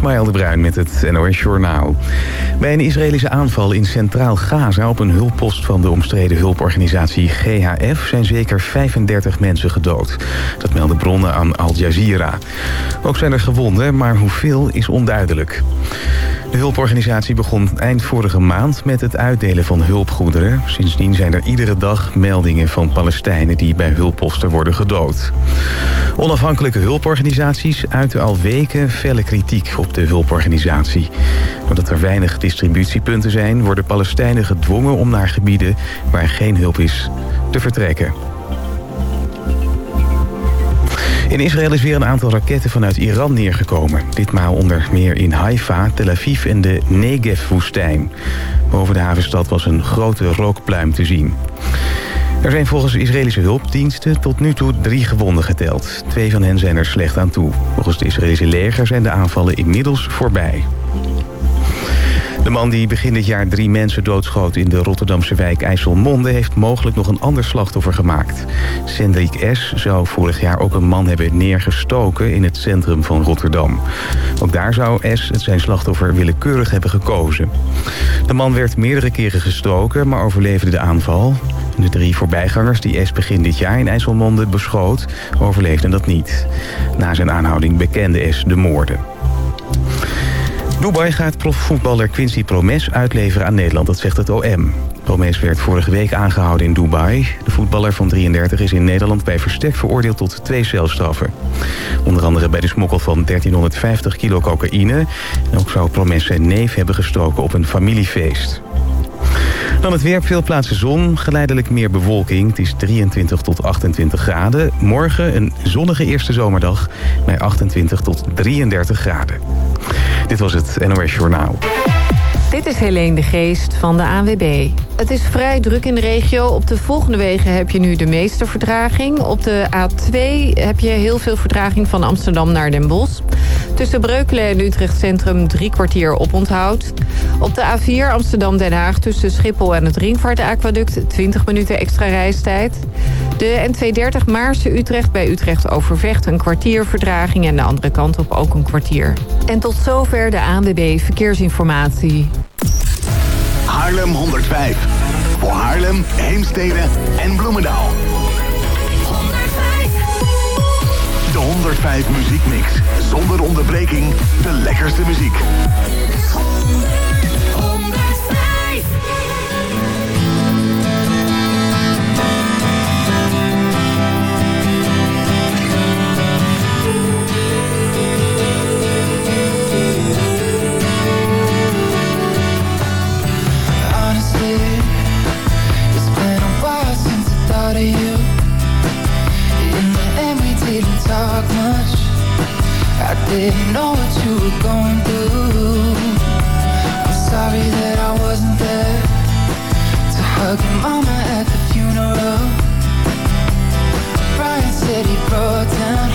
Ismaël de Bruin met het NOS Journaal. Bij een Israëlische aanval in Centraal Gaza op een hulppost van de omstreden hulporganisatie GHF zijn zeker 35 mensen gedood. Dat melden bronnen aan Al Jazeera. Ook zijn er gewonden, maar hoeveel is onduidelijk. De hulporganisatie begon eind vorige maand met het uitdelen van hulpgoederen. Sindsdien zijn er iedere dag meldingen van Palestijnen die bij hulpposten worden gedood. Onafhankelijke hulporganisaties uiten al weken felle kritiek op de hulporganisatie. Doordat er weinig distributiepunten zijn... worden Palestijnen gedwongen om naar gebieden waar geen hulp is te vertrekken. In Israël is weer een aantal raketten vanuit Iran neergekomen. Ditmaal onder meer in Haifa, Tel Aviv en de Negev-woestijn. Boven de havenstad was een grote rookpluim te zien. Er zijn volgens Israëlische hulpdiensten tot nu toe drie gewonden geteld. Twee van hen zijn er slecht aan toe. Volgens het Israëlische leger zijn de aanvallen inmiddels voorbij. De man die begin dit jaar drie mensen doodschoot in de Rotterdamse wijk IJsselmonde... heeft mogelijk nog een ander slachtoffer gemaakt. Sendrik S. zou vorig jaar ook een man hebben neergestoken in het centrum van Rotterdam. Ook daar zou S. het zijn slachtoffer willekeurig hebben gekozen. De man werd meerdere keren gestoken, maar overleefde de aanval. De drie voorbijgangers die S begin dit jaar in IJsselmonde beschoot... overleefden dat niet. Na zijn aanhouding bekende S de moorden. Dubai gaat profvoetballer Quincy Promes uitleveren aan Nederland, dat zegt het OM. Promes werd vorige week aangehouden in Dubai. De voetballer van 33 is in Nederland bij verstek veroordeeld tot twee celstraffen. Onder andere bij de smokkel van 1350 kilo cocaïne. En ook zou Promes zijn neef hebben gestoken op een familiefeest. Dan het weer, veel plaatsen zon, geleidelijk meer bewolking. Het is 23 tot 28 graden. Morgen een zonnige eerste zomerdag bij 28 tot 33 graden. Dit was het NOS Journaal. Dit is Helene de Geest van de ANWB. Het is vrij druk in de regio. Op de volgende wegen heb je nu de meeste verdraging. Op de A2 heb je heel veel verdraging van Amsterdam naar Den Bosch. Tussen Breukelen en Utrecht Centrum drie kwartier oponthoud. Op de A4 Amsterdam-Den Haag tussen Schiphol en het Ringvaartaquaduct 20 minuten extra reistijd. De N230 Maarse-Utrecht bij Utrecht Overvecht een kwartier verdraging... en de andere kant op ook een kwartier. En tot zover de ANWB Verkeersinformatie. Haarlem 105. Voor Haarlem, Heemstede en Bloemendaal. De 105 Muziekmix. Zonder onderbreking de lekkerste muziek. Didn't know what you were going through. I'm sorry that I wasn't there To hug your mama at the funeral. Brian said he broke down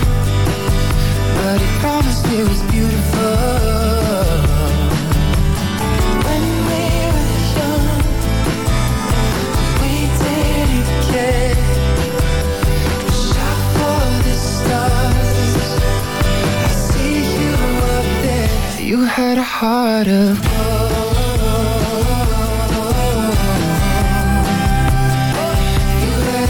But he promised it was beautiful You had a heart of gold. You had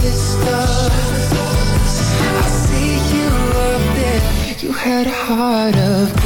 the stars. I see you up there. You had a heart of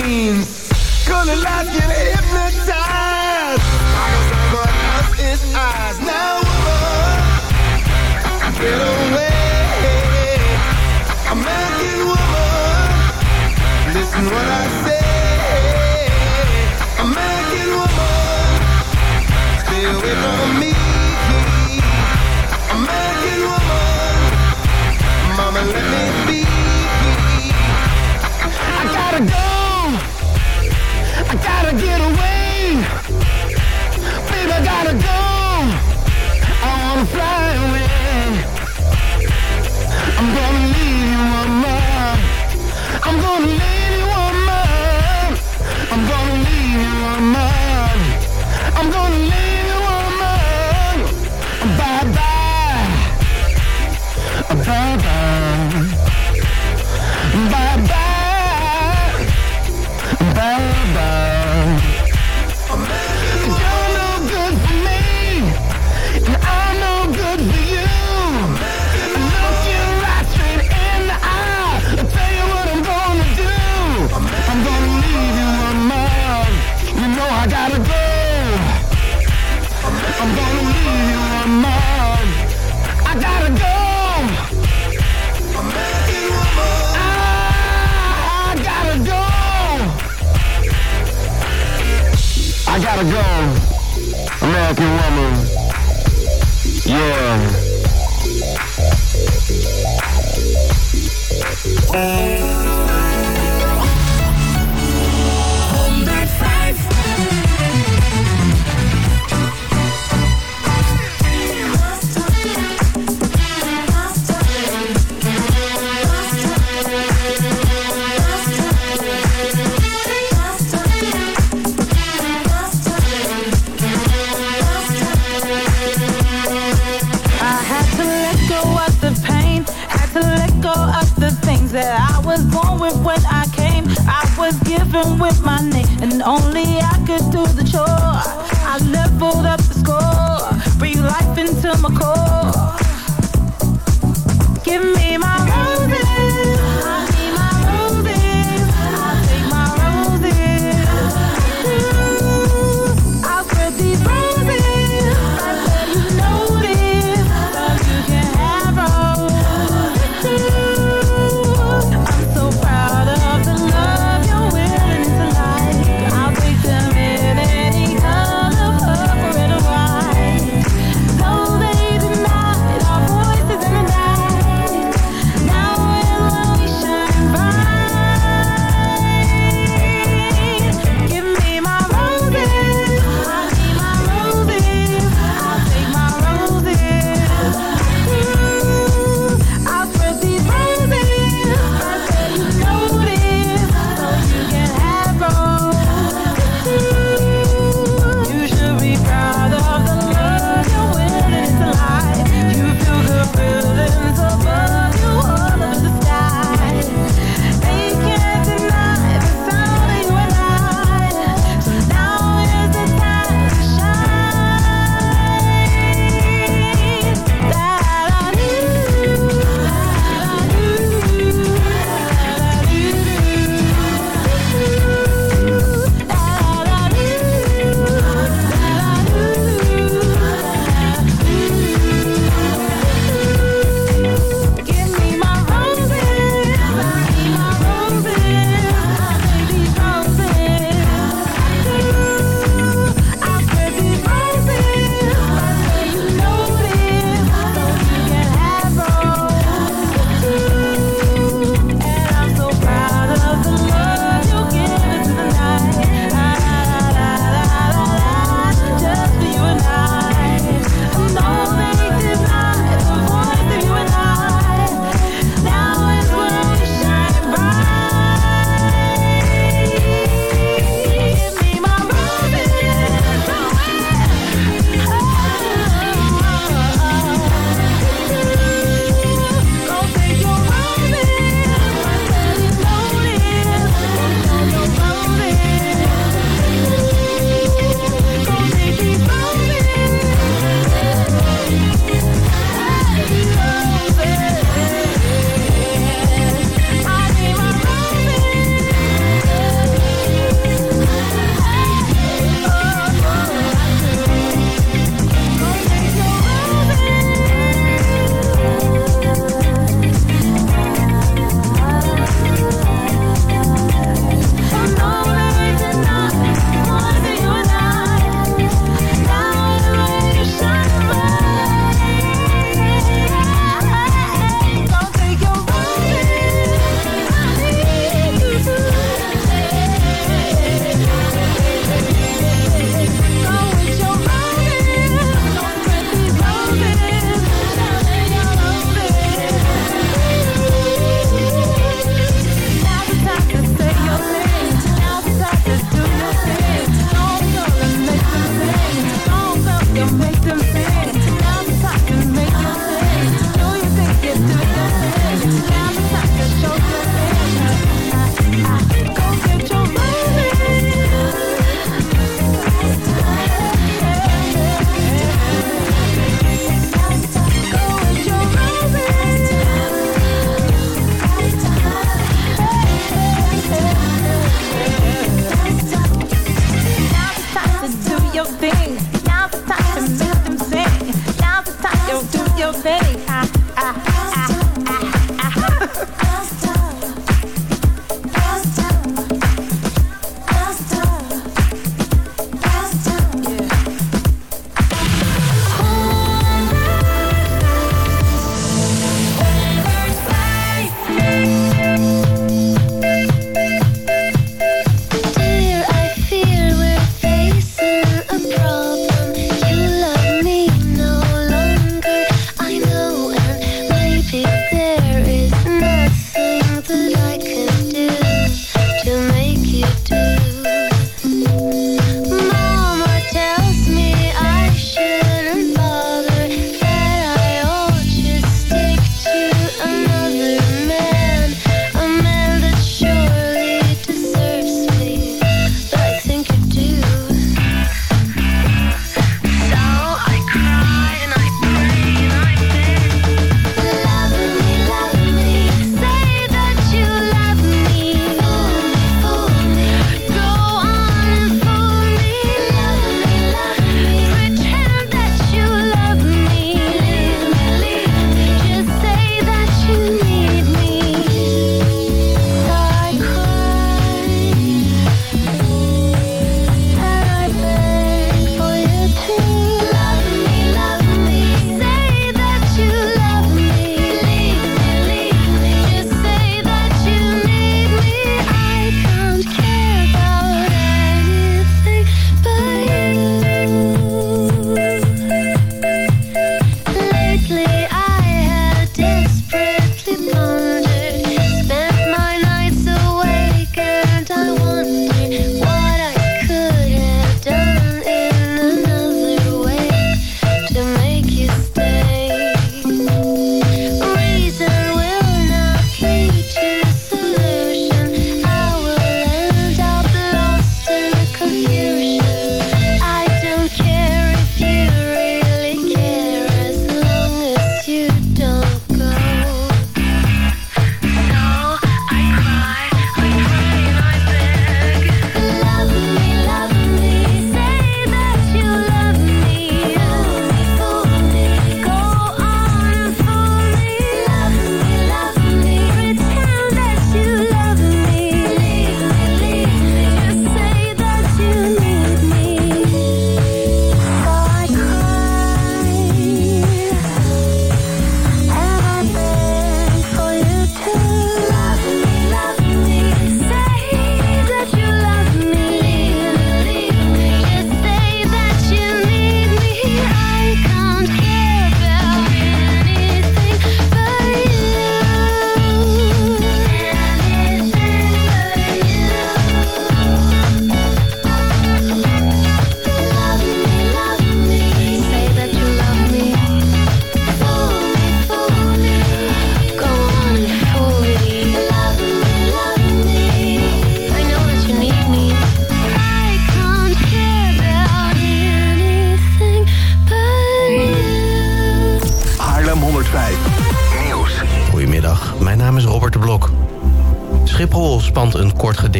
scenes. Gonna last you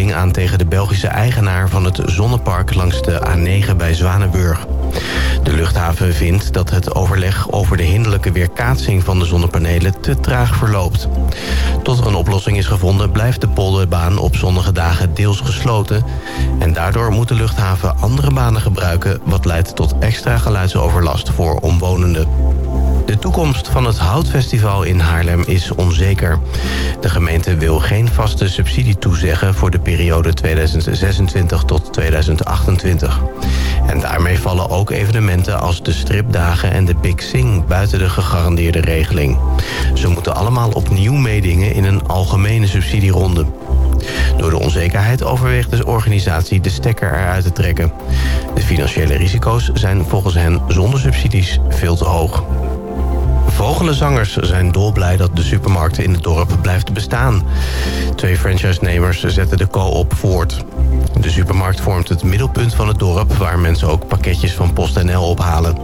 aan tegen de Belgische eigenaar van het zonnepark langs de A9 bij Zwanenburg. De luchthaven vindt dat het overleg over de hinderlijke weerkaatsing van de zonnepanelen te traag verloopt. Tot er een oplossing is gevonden blijft de polderbaan op zonnige dagen deels gesloten. En daardoor moet de luchthaven andere banen gebruiken wat leidt tot extra geluidsoverlast voor omwonenden. De toekomst van het Houtfestival in Haarlem is onzeker. De gemeente wil geen vaste subsidie toezeggen voor de periode 2026 tot 2028. En daarmee vallen ook evenementen als de stripdagen en de Big Sing buiten de gegarandeerde regeling. Ze moeten allemaal opnieuw meedingen in een algemene subsidieronde. Door de onzekerheid overweegt de organisatie de stekker eruit te trekken. De financiële risico's zijn volgens hen zonder subsidies veel te hoog. Vogelenzangers zijn dolblij dat de supermarkt in het dorp blijft bestaan. Twee franchise-nemers zetten de co-op voort. De supermarkt vormt het middelpunt van het dorp... waar mensen ook pakketjes van PostNL ophalen.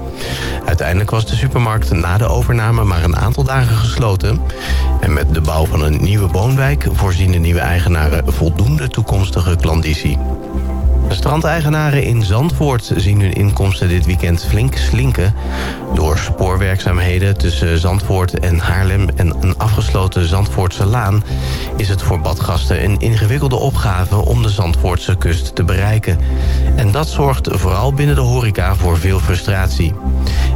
Uiteindelijk was de supermarkt na de overname maar een aantal dagen gesloten. En met de bouw van een nieuwe woonwijk... voorzien de nieuwe eigenaren voldoende toekomstige klandizie. De strandeigenaren in Zandvoort zien hun inkomsten dit weekend flink slinken. Door spoorwerkzaamheden tussen Zandvoort en Haarlem en een afgesloten Zandvoortse laan... is het voor badgasten een ingewikkelde opgave om de Zandvoortse kust te bereiken. En dat zorgt vooral binnen de horeca voor veel frustratie.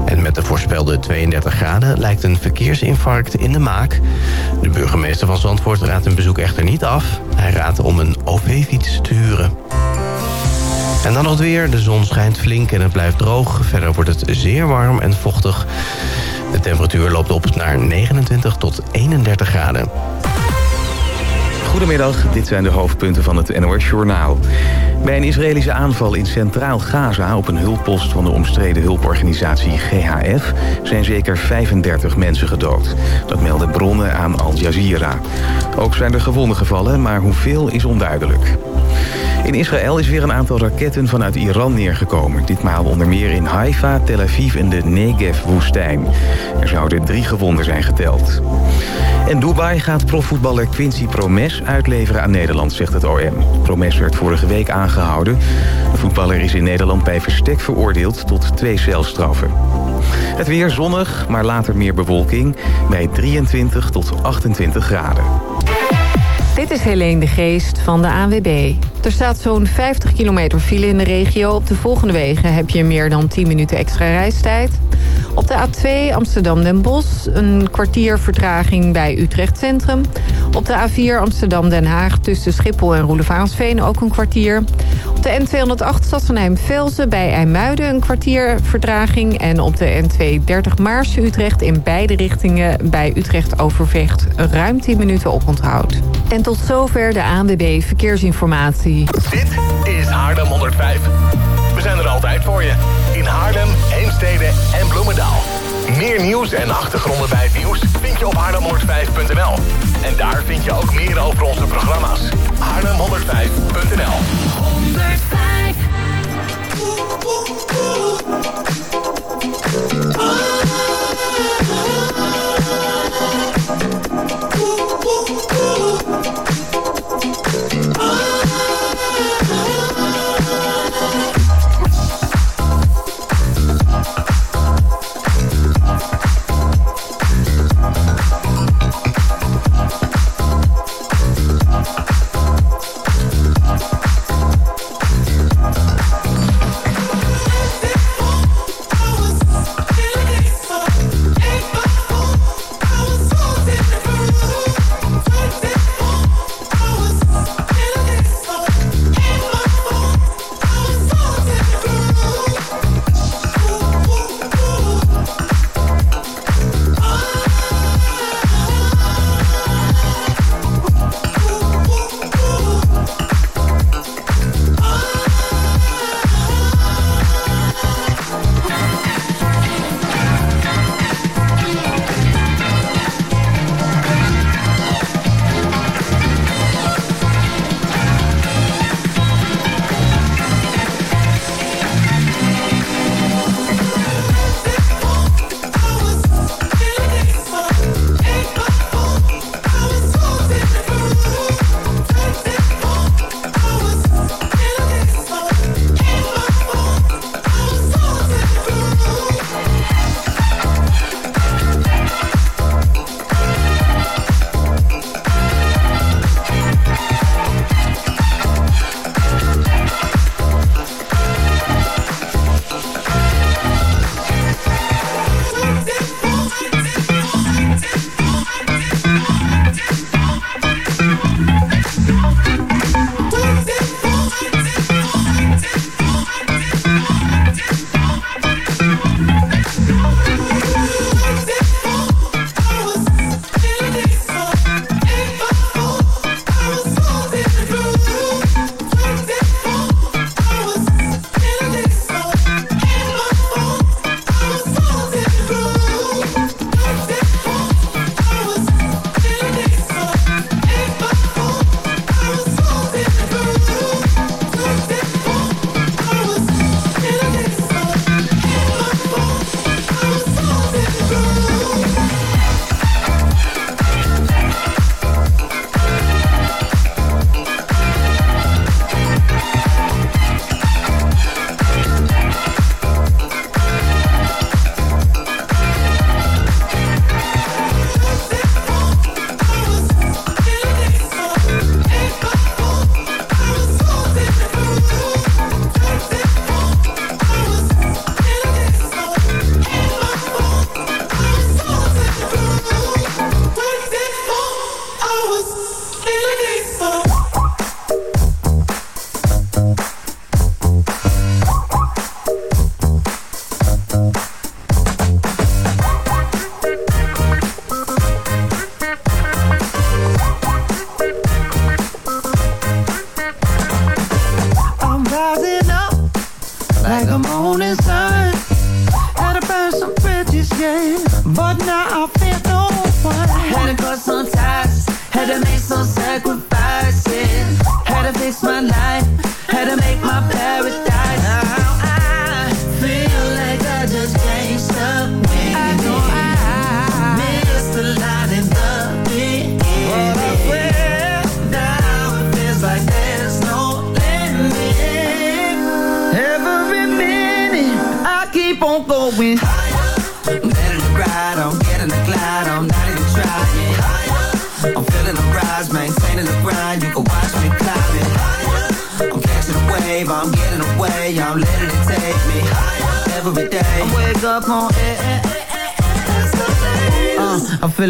En met de voorspelde 32 graden lijkt een verkeersinfarct in de maak. De burgemeester van Zandvoort raadt een bezoek echter niet af. Hij raadt om een OV-fiets te huren. En dan nog het weer. De zon schijnt flink en het blijft droog. Verder wordt het zeer warm en vochtig. De temperatuur loopt op naar 29 tot 31 graden. Goedemiddag, dit zijn de hoofdpunten van het NOS-journaal. Bij een Israëlische aanval in Centraal Gaza op een hulppost van de omstreden hulporganisatie GHF zijn zeker 35 mensen gedood. Dat melden bronnen aan Al Jazeera. Ook zijn er gewonden gevallen, maar hoeveel is onduidelijk. In Israël is weer een aantal raketten vanuit Iran neergekomen. Ditmaal onder meer in Haifa, Tel Aviv en de Negev-woestijn. Er zouden drie gewonden zijn geteld. En Dubai gaat profvoetballer Quincy Promes uitleveren aan Nederland, zegt het OM. Promes werd vorige week aangehouden. De voetballer is in Nederland bij verstek veroordeeld tot twee celstraffen. Het weer zonnig, maar later meer bewolking bij 23 tot 28 graden. Dit is Helene de Geest van de ANWB. Er staat zo'n 50 kilometer file in de regio. Op de volgende wegen heb je meer dan 10 minuten extra reistijd. Op de A2 Amsterdam-Den Bosch een kwartier vertraging bij Utrecht Centrum. Op de A4 Amsterdam-Den Haag tussen Schiphol en Roelevaansveen ook een kwartier. Op de N208 Sassenheim-Velzen bij IJmuiden een kwartier vertraging. En op de N230 Maarsen-Utrecht in beide richtingen bij Utrecht-Overvecht ruim 10 minuten oponthoud. En tot zover de ANWB Verkeersinformatie. Dit is Haarlem 105. We zijn er altijd voor je. In Haarlem, Heemstede en Bloemendaal. Meer nieuws en achtergronden bij het nieuws vind je op haarlem105.nl. En daar vind je ook meer over onze programma's. haarlem105.nl 105 Thank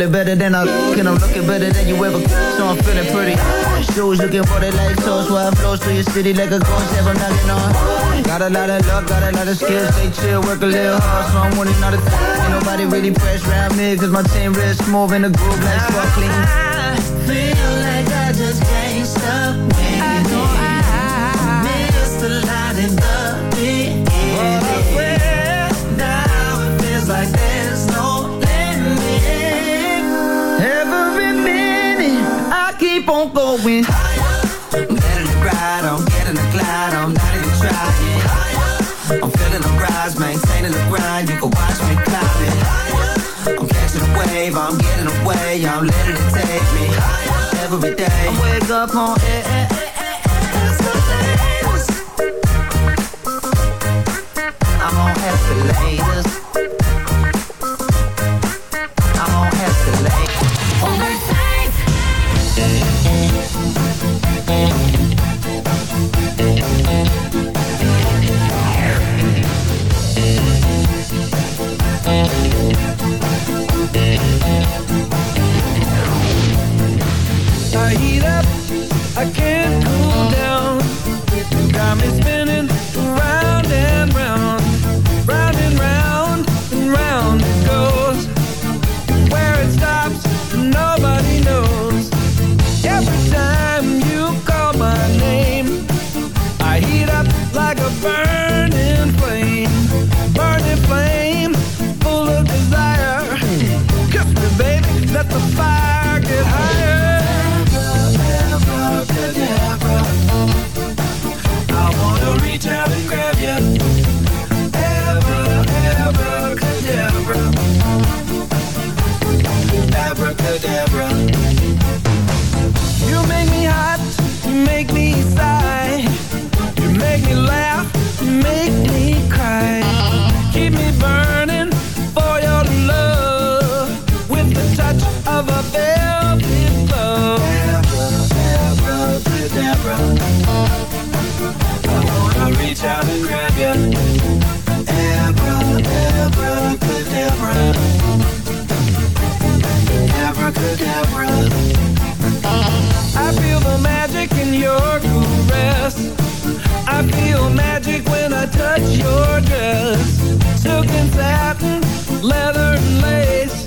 feeling better than I look, and I'm looking better than you ever so I'm feeling pretty. Shoes looking for the light source, where I flows through your city like a ghost, ever knocking on. Got a lot of luck, got a lot of skills, stay chill, work a little hard, so I'm winning all the time. Ain't nobody really press around me, cause my team real smooth in the groove like sparkling. Going higher. I'm getting the ride, I'm getting the glide, I'm not even trying. Higher. I'm feeling the rise, maintaining the grind. You can watch me climbing higher. I'm catching a wave, I'm getting away, I'm letting it take me higher. Every day, I wake up on air. I'm on escalators. leather and lace,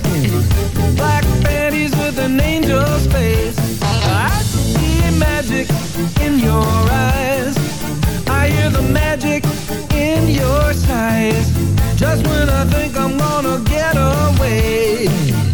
black panties with an angel's face. I see magic in your eyes. I hear the magic in your sighs. Just when I think I'm gonna get away.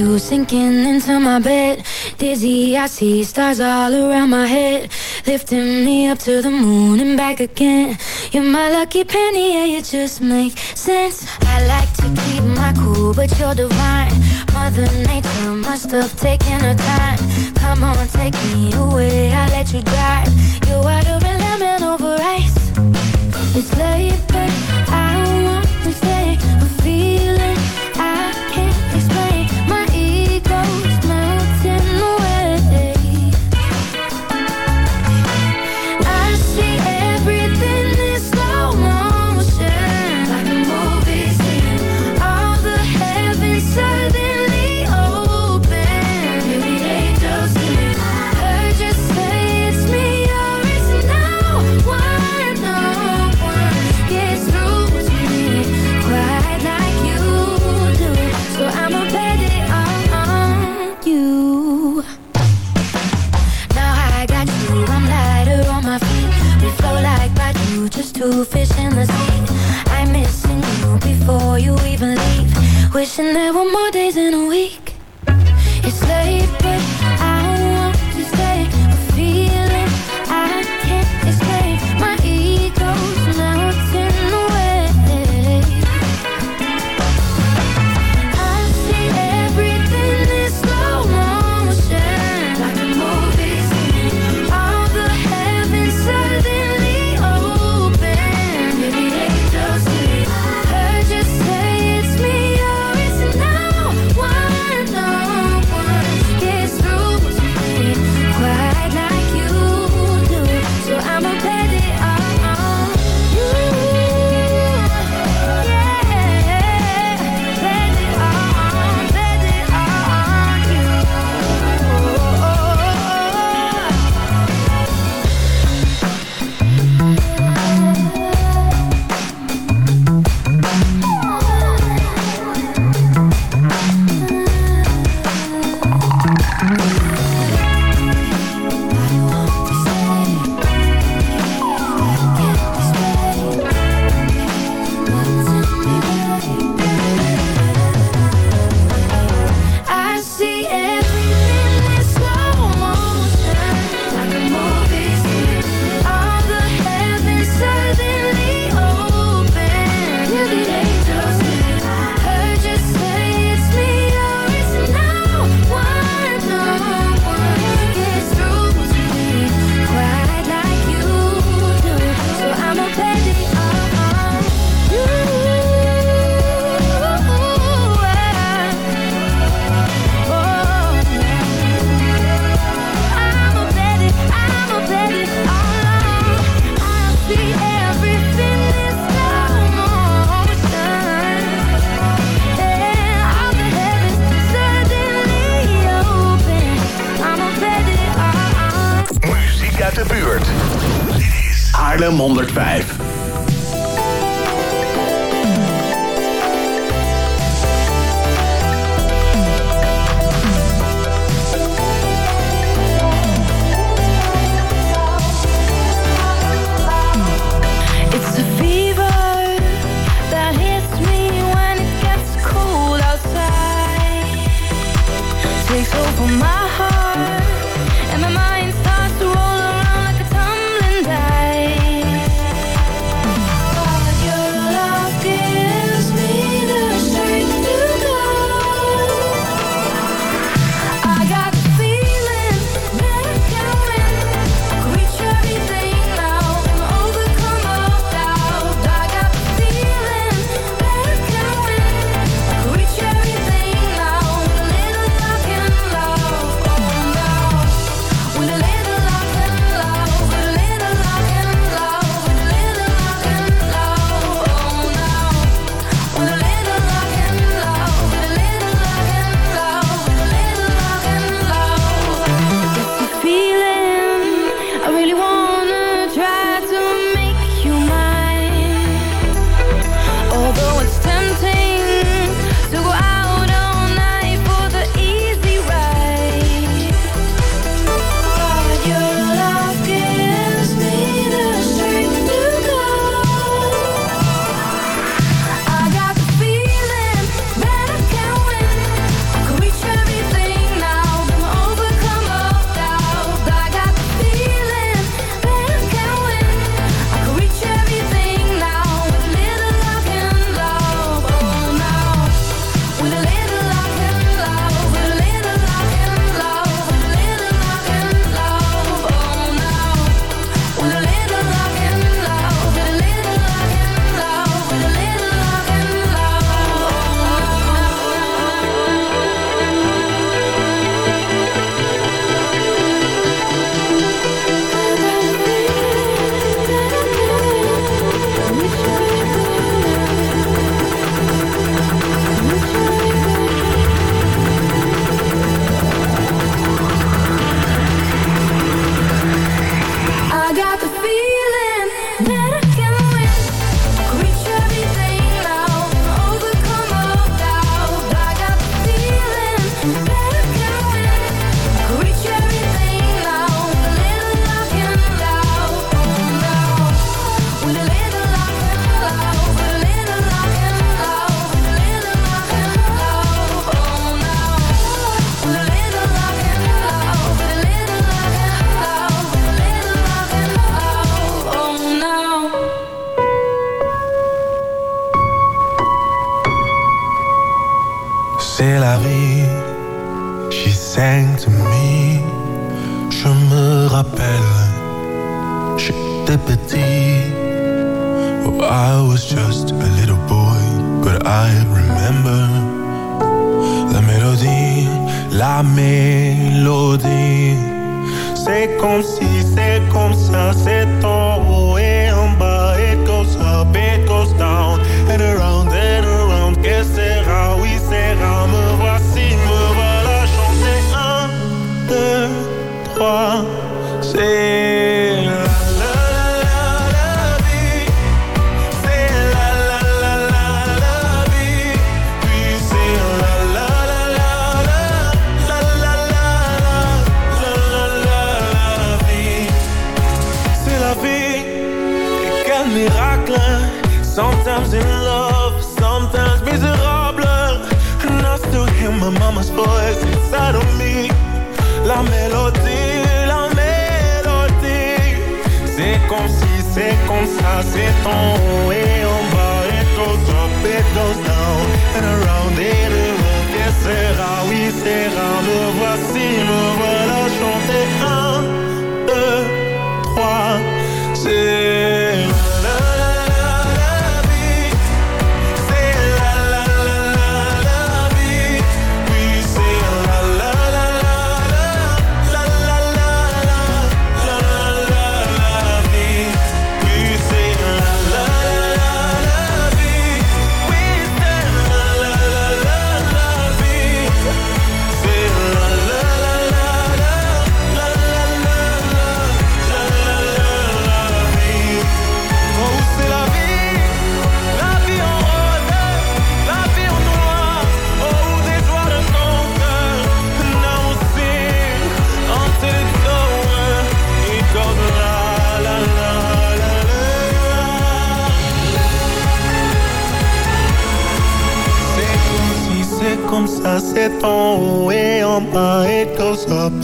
you sinking into my bed. Dizzy, I see stars all around my head. Lifting me up to the moon and back again. You're my lucky penny, yeah, you just make sense. I like to keep my cool, but you're divine. Mother Nature must have taken her time. Come on, take me away, I'll let you drive. You're water and lemon over ice. It's late, don't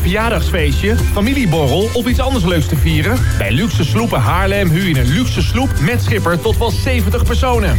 verjaardagsfeestje, familieborrel of iets anders leuks te vieren? Bij Luxe Sloepen Haarlem huur je een luxe sloep met schipper tot wel 70 personen.